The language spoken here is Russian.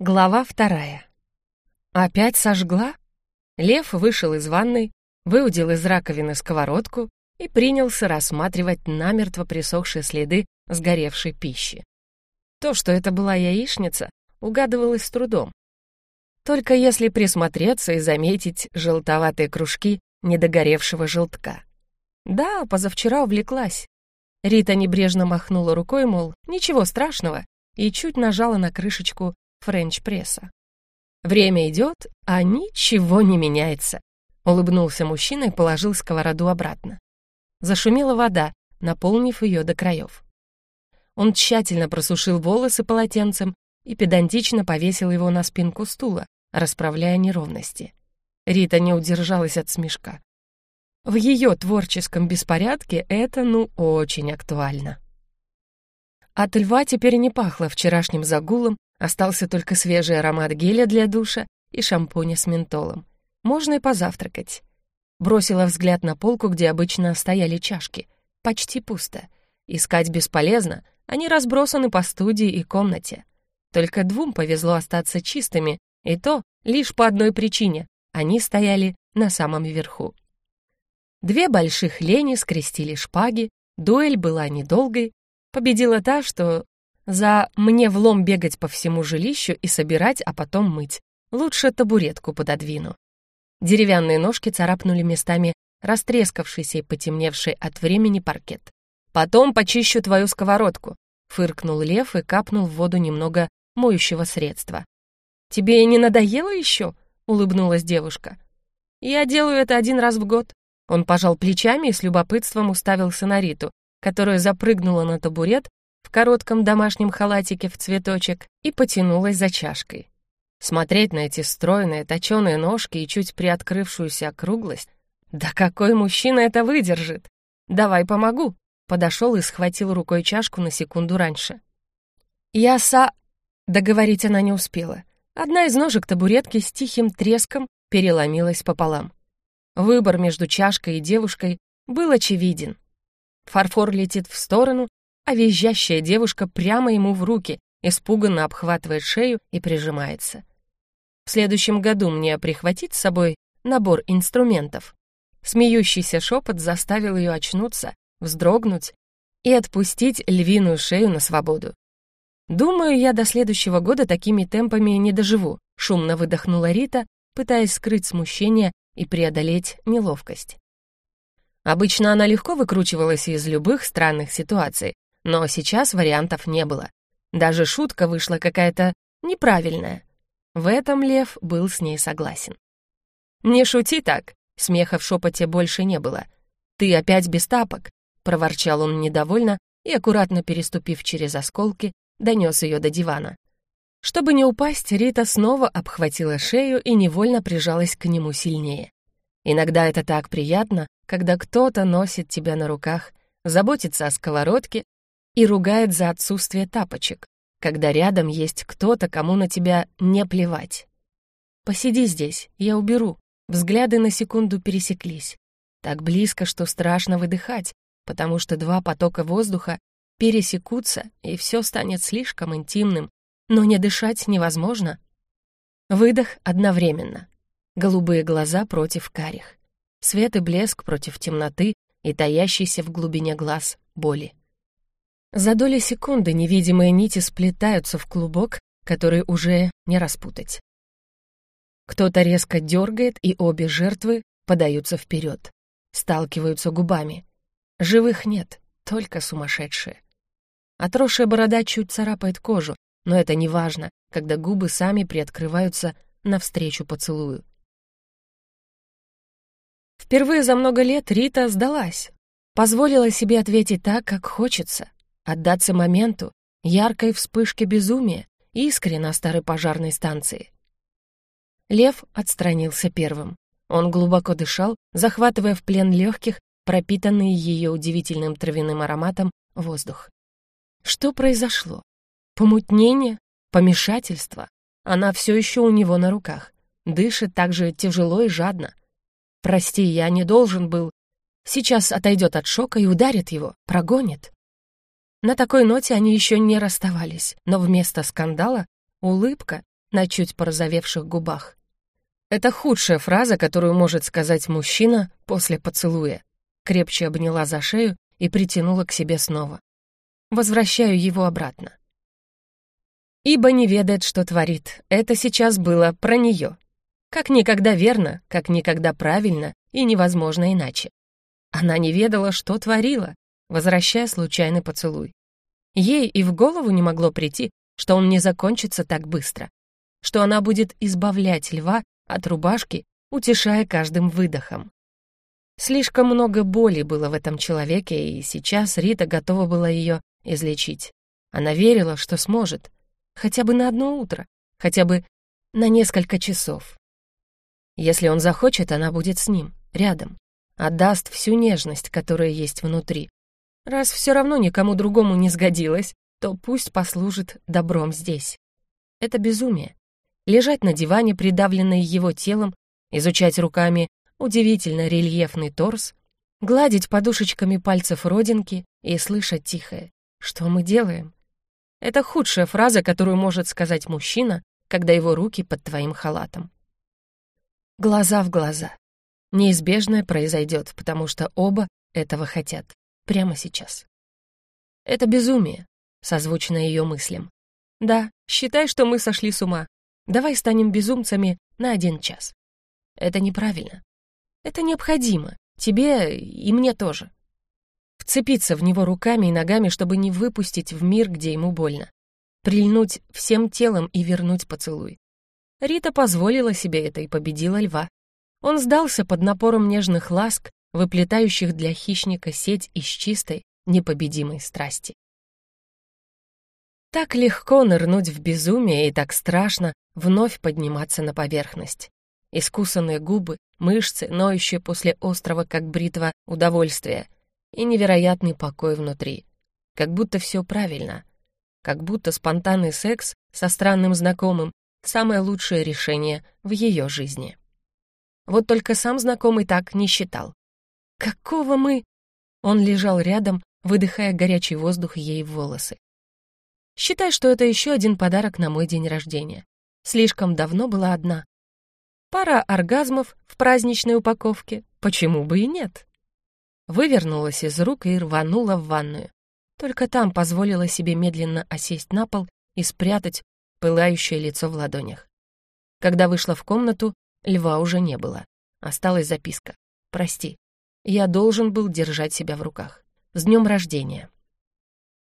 Глава вторая. Опять сожгла? Лев вышел из ванной, выудил из раковины сковородку и принялся рассматривать намертво присохшие следы сгоревшей пищи. То, что это была яичница, угадывалось с трудом. Только если присмотреться и заметить желтоватые кружки недогоревшего желтка. Да, позавчера увлеклась. Рита небрежно махнула рукой, мол, ничего страшного, и чуть нажала на крышечку френч-пресса. Время идет, а ничего не меняется. Улыбнулся мужчина и положил сковороду обратно. Зашумела вода, наполнив ее до краев. Он тщательно просушил волосы полотенцем и педантично повесил его на спинку стула, расправляя неровности. Рита не удержалась от смешка. В ее творческом беспорядке это, ну, очень актуально. От льва теперь не пахло вчерашним загулом, остался только свежий аромат геля для душа и шампуня с ментолом. Можно и позавтракать. Бросила взгляд на полку, где обычно стояли чашки. Почти пусто. Искать бесполезно, они разбросаны по студии и комнате. Только двум повезло остаться чистыми, и то лишь по одной причине — они стояли на самом верху. Две больших лени скрестили шпаги, дуэль была недолгой, Победила та, что за «мне влом бегать по всему жилищу и собирать, а потом мыть». Лучше табуретку пододвину. Деревянные ножки царапнули местами растрескавшийся и потемневший от времени паркет. «Потом почищу твою сковородку», — фыркнул лев и капнул в воду немного моющего средства. «Тебе не надоело еще?» — улыбнулась девушка. «Я делаю это один раз в год». Он пожал плечами и с любопытством уставился на Риту, которая запрыгнула на табурет в коротком домашнем халатике в цветочек и потянулась за чашкой. Смотреть на эти стройные, точеные ножки и чуть приоткрывшуюся округлость. Да какой мужчина это выдержит? Давай помогу. Подошел и схватил рукой чашку на секунду раньше. Я са... Договорить она не успела. Одна из ножек табуретки с тихим треском переломилась пополам. Выбор между чашкой и девушкой был очевиден. Фарфор летит в сторону, а визжащая девушка прямо ему в руки, испуганно обхватывает шею и прижимается. В следующем году мне прихватить с собой набор инструментов. Смеющийся шепот заставил ее очнуться, вздрогнуть и отпустить львиную шею на свободу. «Думаю, я до следующего года такими темпами не доживу», шумно выдохнула Рита, пытаясь скрыть смущение и преодолеть неловкость. Обычно она легко выкручивалась из любых странных ситуаций, но сейчас вариантов не было. Даже шутка вышла какая-то неправильная. В этом Лев был с ней согласен. «Не шути так!» — смеха в шепоте больше не было. «Ты опять без тапок!» — проворчал он недовольно и, аккуратно переступив через осколки, донес ее до дивана. Чтобы не упасть, Рита снова обхватила шею и невольно прижалась к нему сильнее. Иногда это так приятно, когда кто-то носит тебя на руках, заботится о сковородке и ругает за отсутствие тапочек, когда рядом есть кто-то, кому на тебя не плевать. «Посиди здесь, я уберу». Взгляды на секунду пересеклись. Так близко, что страшно выдыхать, потому что два потока воздуха пересекутся, и все станет слишком интимным, но не дышать невозможно. Выдох одновременно. Голубые глаза против карих. Свет и блеск против темноты и таящейся в глубине глаз боли. За доли секунды невидимые нити сплетаются в клубок, который уже не распутать. Кто-то резко дергает, и обе жертвы подаются вперед, сталкиваются губами. Живых нет, только сумасшедшие. Отросшая борода чуть царапает кожу, но это не важно, когда губы сами приоткрываются навстречу поцелую. Впервые за много лет Рита сдалась. Позволила себе ответить так, как хочется. Отдаться моменту, яркой вспышке безумия, искре на старой пожарной станции. Лев отстранился первым. Он глубоко дышал, захватывая в плен легких, пропитанный ее удивительным травяным ароматом, воздух. Что произошло? Помутнение? Помешательство? Она все еще у него на руках. Дышит так же тяжело и жадно. «Прости, я не должен был...» Сейчас отойдет от шока и ударит его, прогонит. На такой ноте они еще не расставались, но вместо скандала — улыбка, на чуть порозовевших губах. Это худшая фраза, которую может сказать мужчина после поцелуя. Крепче обняла за шею и притянула к себе снова. Возвращаю его обратно. Ибо не ведает, что творит. Это сейчас было про нее. Как никогда верно, как никогда правильно и невозможно иначе. Она не ведала, что творила, возвращая случайный поцелуй. Ей и в голову не могло прийти, что он не закончится так быстро, что она будет избавлять льва от рубашки, утешая каждым выдохом. Слишком много боли было в этом человеке, и сейчас Рита готова была ее излечить. Она верила, что сможет, хотя бы на одно утро, хотя бы на несколько часов. Если он захочет, она будет с ним, рядом, отдаст всю нежность, которая есть внутри. Раз все равно никому другому не сгодилось, то пусть послужит добром здесь. Это безумие лежать на диване, придавленный его телом, изучать руками удивительно рельефный торс, гладить подушечками пальцев родинки и слышать тихое «Что мы делаем?». Это худшая фраза, которую может сказать мужчина, когда его руки под твоим халатом. Глаза в глаза. Неизбежное произойдет, потому что оба этого хотят. Прямо сейчас. Это безумие, созвучно ее мыслям. Да, считай, что мы сошли с ума, Давай станем безумцами на один час. Это неправильно. Это необходимо. Тебе и мне тоже. Вцепиться в него руками и ногами, чтобы не выпустить в мир, где ему больно. Прильнуть всем телом и вернуть поцелуй. Рита позволила себе это и победила льва. Он сдался под напором нежных ласк, выплетающих для хищника сеть из чистой, непобедимой страсти. Так легко нырнуть в безумие и так страшно вновь подниматься на поверхность. Искусанные губы, мышцы, ноющие после острого, как бритва, удовольствия и невероятный покой внутри. Как будто все правильно. Как будто спонтанный секс со странным знакомым — самое лучшее решение в ее жизни. Вот только сам знакомый так не считал. «Какого мы...» Он лежал рядом, выдыхая горячий воздух ей в волосы. Считай, что это еще один подарок на мой день рождения. Слишком давно была одна. Пара оргазмов в праздничной упаковке, почему бы и нет? Вывернулась из рук и рванула в ванную. Только там позволила себе медленно осесть на пол и спрятать пылающее лицо в ладонях. Когда вышла в комнату, льва уже не было. Осталась записка. «Прости, я должен был держать себя в руках. С днем рождения!»